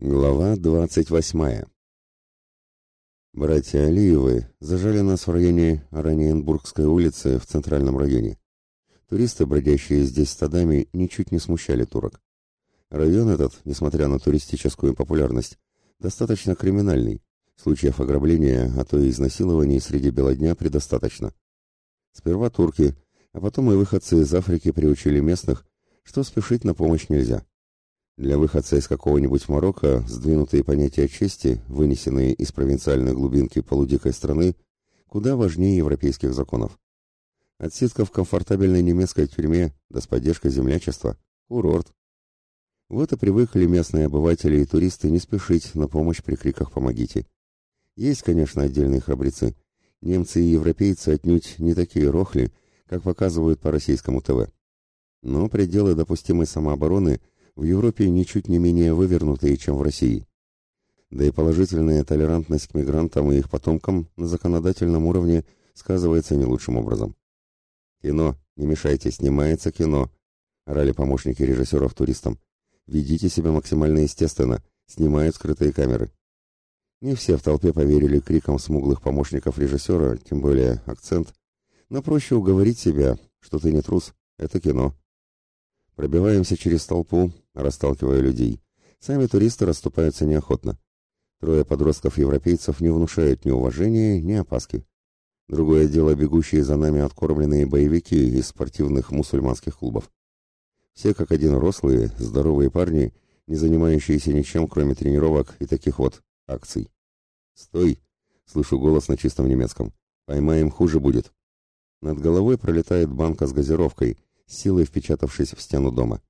Глава двадцать восьмая. Братья Алиевы зажали нас в районе Ораниенбургской улицы в центральном районе. Туристы, бродящие здесь стадами, ничуть не смущали турок. Район этот, несмотря на туристическую популярность, достаточно криминальный. Случаев ограбления, а то и изнасилований среди бела дня предостаточно. Сперва турки, а потом и выходцы из Африки приучили местных, что спешить на помощь нельзя. Для выходца из какого-нибудь Марокко сдвинутые понятия чести, вынесенные из провинциальной глубинки полудикой страны, куда важнее европейских законов. Отсидка в комфортабельной немецкой тюрьме, да с поддержкой землячества – курорт. Вот и привыкли местные обыватели и туристы не спешить на помощь при криках «помогите». Есть, конечно, отдельные храбрецы. Немцы и европейцы отнюдь не такие рохли, как показывают по российскому ТВ. Но пределы допустимой самообороны – в Европе ничуть не менее вывернутые, чем в России. Да и положительная толерантность к мигрантам и их потомкам на законодательном уровне сказывается не лучшим образом. «Кино, не мешайте, снимается кино», – орали помощники режиссеров туристам. «Ведите себя максимально естественно, снимают скрытые камеры». Не все в толпе поверили крикам смуглых помощников режиссера, тем более акцент, но проще уговорить себя, что ты не трус, это кино. Пробиваемся через толпу, расталкивая людей. Сами туристы расступаются неохотно. Трое подростков-европейцев не внушают ни уважения, ни опаски. Другое дело бегущие за нами откормленные боевики из спортивных мусульманских клубов. Все как один рослые, здоровые парни, не занимающиеся ничем, кроме тренировок и таких вот акций. «Стой!» — слышу голос на чистом немецком. «Поймаем, хуже будет». Над головой пролетает банка с газировкой, силой впечатавшись в стену дома.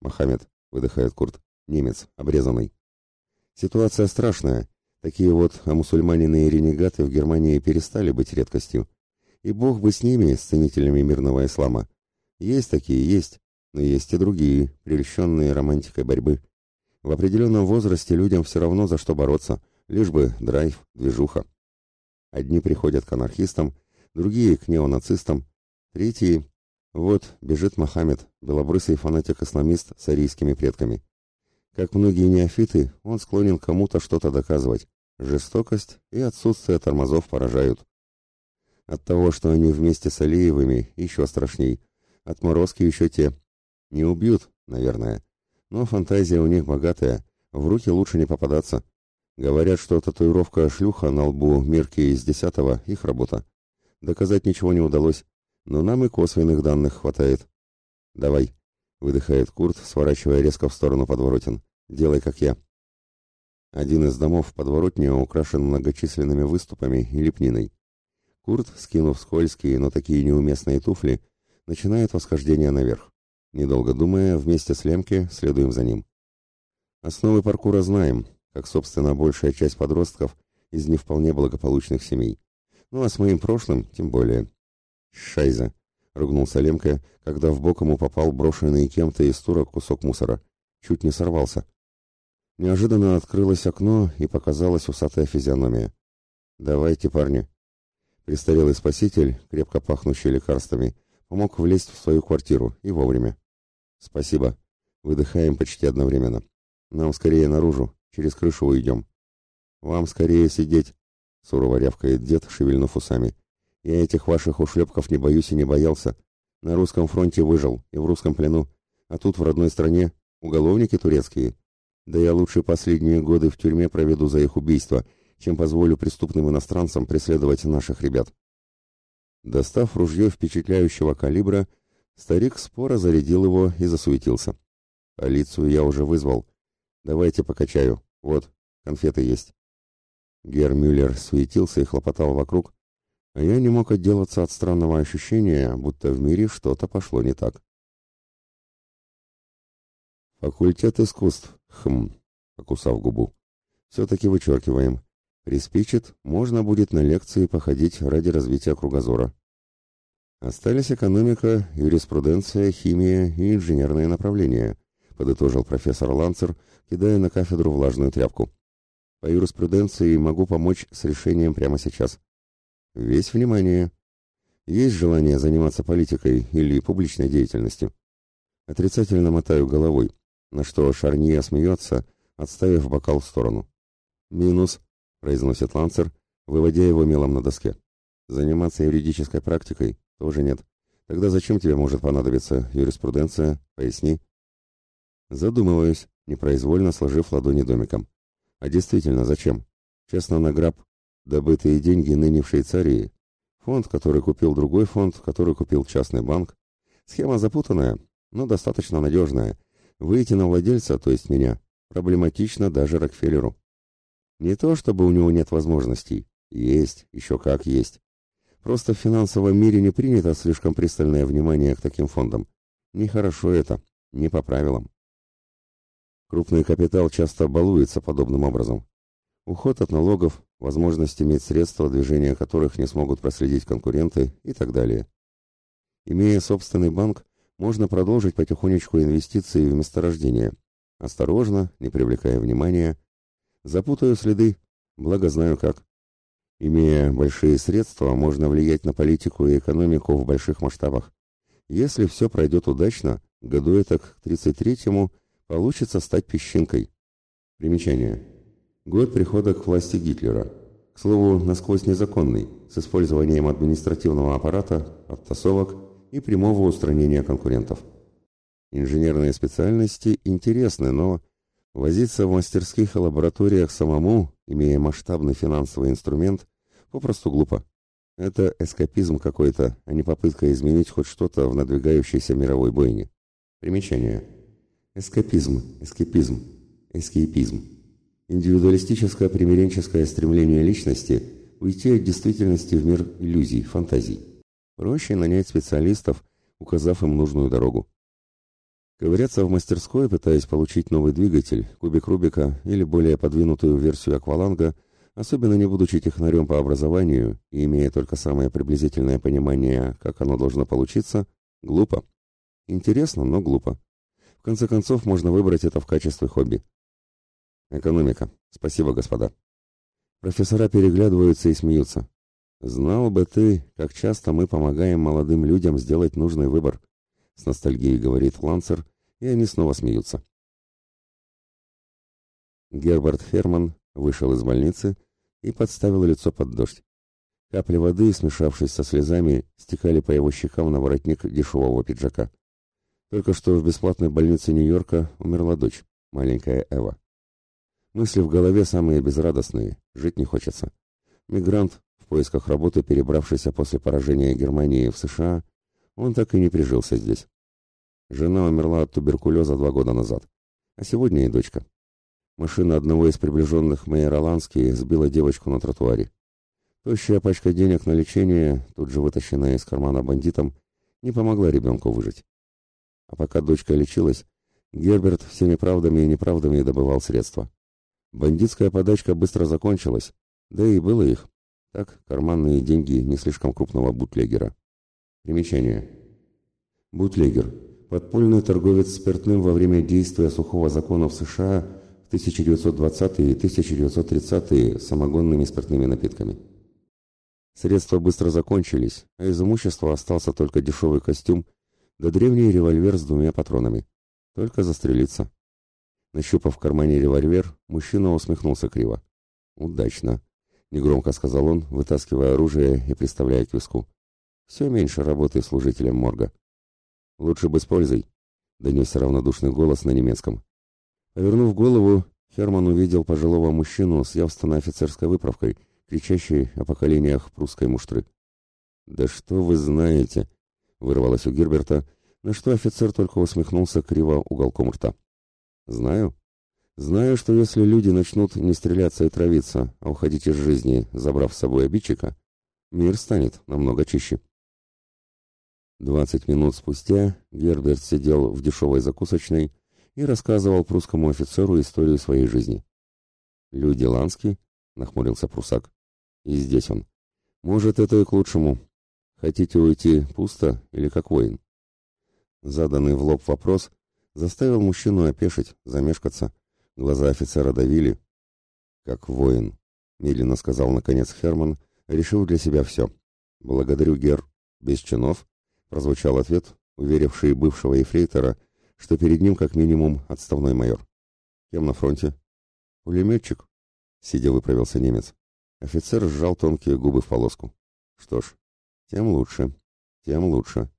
«Мохаммед», — выдыхает Курт, — «немец, обрезанный». Ситуация страшная. Такие вот амусульманины и ренегаты в Германии перестали быть редкостью. И бог бы с ними, с ценителями мирного ислама. Есть такие, есть, но есть и другие, прельщенные романтикой борьбы. В определенном возрасте людям все равно за что бороться, лишь бы драйв, движуха. Одни приходят к анархистам, другие к неонацистам, третьи вот бежит Мохаммед, белобрысый фанатик-исламист с арийскими предками. Как многие неофиты, он склонен кому-то что-то доказывать. Жестокость и отсутствие тормозов поражают. От того, что они вместе с Алиевыми, еще страшней. Отморозки еще те. Не убьют, наверное. Но фантазия у них богатая, в руки лучше не попадаться. Говорят, что татуировка шлюха на лбу Мирки из десятого — их работа. Доказать ничего не удалось, но нам и косвенных данных хватает. Давай, выдыхает Курт, сворачивая резко в сторону подворотен. Делай, как я. Один из домов в подворотне украшен многочисленными выступами и лепниной. Курт, скинув скользкие, но такие неуместные туфли, начинает восхождение наверх. Недолго думая, вместе с Лемке следуем за ним. Основы паркура знаем, как, собственно, большая часть подростков из не вполне благополучных семей. Ну а с моим прошлым тем более. «Шайза!» — ругнулся Лемка, когда в бок ему попал брошенный кем-то из турок кусок мусора. Чуть не сорвался. Неожиданно открылось окно, и показалась усатая физиономия. «Давайте, парни!» Престарелый спаситель, крепко пахнущий лекарствами, помог влезть в свою квартиру, и вовремя. «Спасибо!» Выдыхаем почти одновременно. «Нам скорее наружу, через крышу уйдем». «Вам скорее сидеть!» — сурово рявкает дед, шевельнув усами. Я этих ваших ушлепков не боюсь и не боялся. На русском фронте выжил и в русском плену. А тут в родной стране уголовники турецкие. Да я лучше последние годы в тюрьме проведу за их убийство, чем позволю преступным иностранцам преследовать наших ребят. Достав ружье впечатляющего калибра, старик споро зарядил его и засуетился. Полицию я уже вызвал. Давайте покачаю. Вот, конфеты есть. Герр Мюллер суетился и хлопотал вокруг, а я не мог отделаться от странного ощущения, будто в мире что-то пошло не так. Факультет искусств. Хм, покусав губу. Все-таки вычеркиваем. Приспичит, можно будет на лекции походить ради развития кругозора. Остались экономика, юриспруденция, химия и инженерные направления, подытожил профессор Ланцер, кидая на кафедру влажную тряпку. По юриспруденции могу помочь с решением прямо сейчас. Весь внимание. Есть желание заниматься политикой или публичной деятельностью? Отрицательно мотаю головой, на что Шарния смеется, отставив бокал в сторону. «Минус», — произносит Лансер, выводя его мелом на доске. «Заниматься юридической практикой тоже нет. Тогда зачем тебе может понадобиться юриспруденция? Поясни». Задумываюсь, непроизвольно сложив ладони домиком. А действительно, зачем? Честно награб, добытые деньги ныне в Швейцарии, фонд, который купил другой фонд, который купил частный банк. Схема запутанная, но достаточно надежная. Выйти на владельца, то есть меня, проблематично даже Рокфеллеру. Не то, чтобы у него нет возможностей. Есть, еще как есть. Просто в финансовом мире не принято слишком пристальное внимание к таким фондам. Нехорошо это, не по правилам. Крупный капитал часто балуется подобным образом. Уход от налогов, возможность иметь средства, движения которых не смогут проследить конкуренты и так далее. Имея собственный банк, можно продолжить потихонечку инвестиции в месторождение. Осторожно, не привлекая внимания. Запутаю следы, благо знаю как. Имея большие средства, можно влиять на политику и экономику в больших масштабах. Если все пройдет удачно, году это к 33-му получится стать песчинкой. Примечание. Год прихода к власти Гитлера. К слову, насквозь незаконный, с использованием административного аппарата, оттасовок и прямого устранения конкурентов. Инженерные специальности интересны, но возиться в мастерских и лабораториях самому, имея масштабный финансовый инструмент, попросту глупо. Это эскапизм какой-то, а не попытка изменить хоть что-то в надвигающейся мировой бойне. Примечание. Эскапизм, эскапизм, эскейпизм. Индивидуалистическое примиренческое стремление личности уйти от действительности в мир иллюзий, фантазий. Проще нанять специалистов, указав им нужную дорогу. Ковыряться в мастерской, пытаясь получить новый двигатель, кубик Рубика или более подвинутую версию акваланга, особенно не будучи технарем по образованию и имея только самое приблизительное понимание, как оно должно получиться, глупо. Интересно, но глупо. В конце концов, можно выбрать это в качестве хобби. Экономика. Спасибо, господа. Профессора переглядываются и смеются. Знал бы ты, как часто мы помогаем молодым людям сделать нужный выбор. С ностальгией говорит Лансер, и они снова смеются. Герберт Ферман вышел из больницы и подставил лицо под дождь. Капли воды, смешавшись со слезами, стекали по его щекам на воротник дешевого пиджака. Только что в бесплатной больнице Нью-Йорка умерла дочь, маленькая Эва. Мысли в голове самые безрадостные, жить не хочется. Мигрант, в поисках работы, перебравшийся после поражения Германии в США, он так и не прижился здесь. Жена умерла от туберкулеза два года назад, а сегодня и дочка. Машина одного из приближенных мэра сбила девочку на тротуаре. Тощая пачка денег на лечение, тут же вытащенная из кармана бандитом, не помогла ребенку выжить. А пока дочка лечилась, Герберт всеми правдами и неправдами добывал средства. Бандитская подачка быстро закончилась, да и было их. Так, карманные деньги не слишком крупного бутлегера. Примечание. Бутлегер. Подпольный торговец спиртным во время действия сухого закона в США в 1920-е и 1930-е самогонными спиртными напитками. Средства быстро закончились, а из имущества остался только дешевый костюм да древний револьвер с двумя патронами. Только застрелиться. Нащупав в кармане револьвер, мужчина усмехнулся криво. «Удачно», — негромко сказал он, вытаскивая оружие и приставляя к виску. «Все меньше работы служителем морга». «Лучше бы с пользой», — донесся равнодушный голос на немецком. Повернув голову, Херман увидел пожилого мужчину с явственно офицерской выправкой, кричащий о поколениях прусской муштры. «Да что вы знаете?» вырвалось у Герберта, на что офицер только усмехнулся криво уголком рта. Знаю. Знаю, что если люди начнут не стреляться и травиться, а уходить из жизни, забрав с собой обидчика, мир станет намного чище. Двадцать минут спустя Герберт сидел в дешевой закусочной и рассказывал прусскому офицеру историю своей жизни. «Люди Лански?» — нахмурился прусак. «И здесь он. Может, это и к лучшему. Хотите уйти пусто или как воин? Заданный в лоб вопрос заставил мужчину опешить, замешкаться. Глаза офицера давили. Как воин, медленно сказал наконец Херман, решил для себя все. Благодарю, Гер. Без чинов, прозвучал ответ, уверивший бывшего ефрейтора, что перед ним как минимум отставной майор. Кем на фронте? Пулеметчик?» Сидя выправился немец. Офицер сжал тонкие губы в полоску. «Что ж, тем лучше, тем лучше».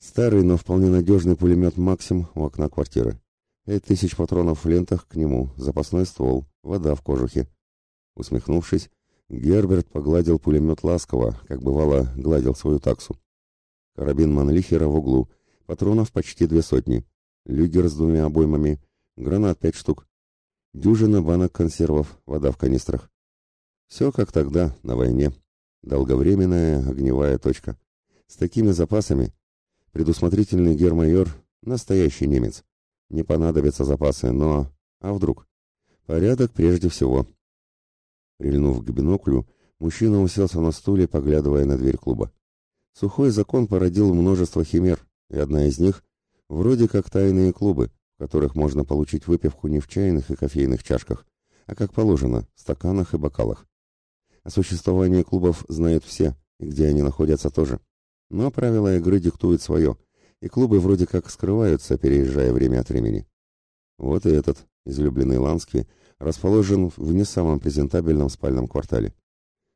Старый, но вполне надежный пулемет «Максим» у окна квартиры. Пять тысяч патронов в лентах к нему, запасной ствол, вода в кожухе. Усмехнувшись, Герберт погладил пулемет ласково, как бывало, гладил свою таксу. Карабин Манлихера в углу, патронов почти две сотни, люгер с двумя обоймами, гранат пять штук, дюжина банок консервов, вода в канистрах. Все как тогда, на войне. Долговременная огневая точка. С такими запасами предусмотрительный гермайор — настоящий немец. Не понадобятся запасы, но... А вдруг? Порядок прежде всего. Прильнув к биноклю, мужчина уселся на стуле, поглядывая на дверь клуба. Сухой закон породил множество химер, и одна из них — вроде как тайные клубы, в которых можно получить выпивку не в чайных и кофейных чашках, а как положено, в стаканах и бокалах. О существовании клубов знают все, и где они находятся тоже. Но правила игры диктуют свое, и клубы вроде как скрываются, переезжая время от времени. Вот и этот, излюбленный Ланский, расположен в не самом презентабельном спальном квартале.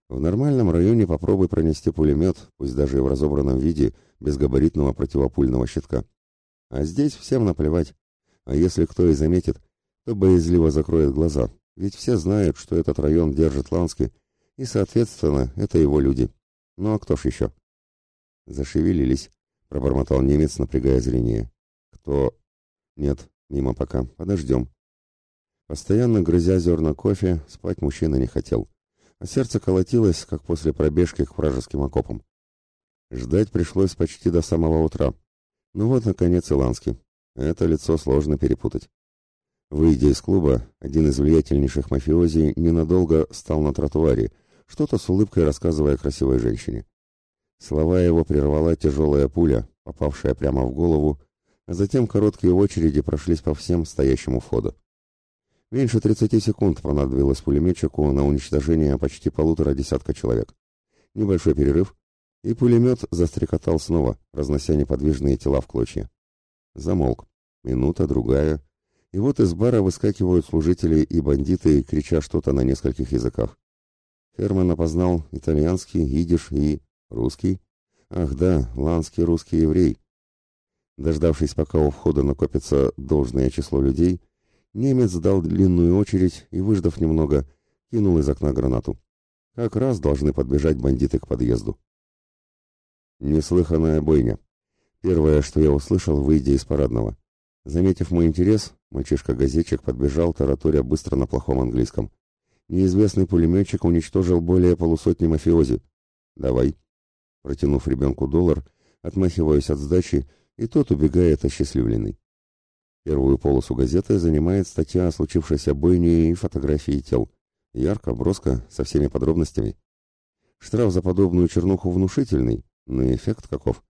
В нормальном районе попробуй пронести пулемет, пусть даже и в разобранном виде, без габаритного противопульного щитка. А здесь всем наплевать. А если кто и заметит, то боязливо закроет глаза, ведь все знают, что этот район держит Ланский, и, соответственно, это его люди. Ну а кто ж еще? Зашевелились, пробормотал немец, напрягая зрение. Кто? Нет, мимо пока. Подождем. Постоянно грызя зерна кофе, спать мужчина не хотел, а сердце колотилось, как после пробежки к вражеским окопам. Ждать пришлось почти до самого утра. Ну вот, наконец, Иланский. Это лицо сложно перепутать. Выйдя из клуба, один из влиятельнейших мафиози ненадолго стал на тротуаре, что-то с улыбкой рассказывая красивой женщине. Слова его прервала тяжелая пуля, попавшая прямо в голову, а затем короткие очереди прошлись по всем стоящему входу. Меньше 30 секунд понадобилось пулеметчику на уничтожение почти полутора десятка человек. Небольшой перерыв, и пулемет застрекотал снова, разнося неподвижные тела в клочья. Замолк. Минута, другая. И вот из бара выскакивают служители и бандиты, крича что-то на нескольких языках. Херман опознал итальянский, идиш и... русский. Ах да, ланский русский еврей. Дождавшись, пока у входа накопится должное число людей, Немец дал длинную очередь и, выждав немного, кинул из окна гранату. Как раз должны подбежать бандиты к подъезду. Неслыханная бойня. Первое, что я услышал, выйдя из парадного. Заметив мой интерес, мальчишка-газетчик подбежал, тараторя быстро на плохом английском. Неизвестный пулеметчик уничтожил более полусотни мафиози. «Давай». Протянув ребенку доллар, отмахиваюсь от сдачи, и тот убегает осчастливленный. Первую полосу газеты занимает статья о случившейся бойне и фотографии тел. Ярко, броско, со всеми подробностями. Штраф за подобную чернуху внушительный, но эффект каков?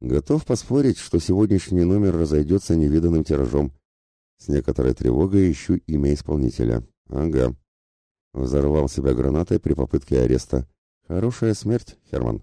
Готов поспорить, что сегодняшний номер разойдется невиданным тиражом. С некоторой тревогой ищу имя исполнителя. Ага. Взорвал себя гранатой при попытке ареста. Хорошая смерть, Херман.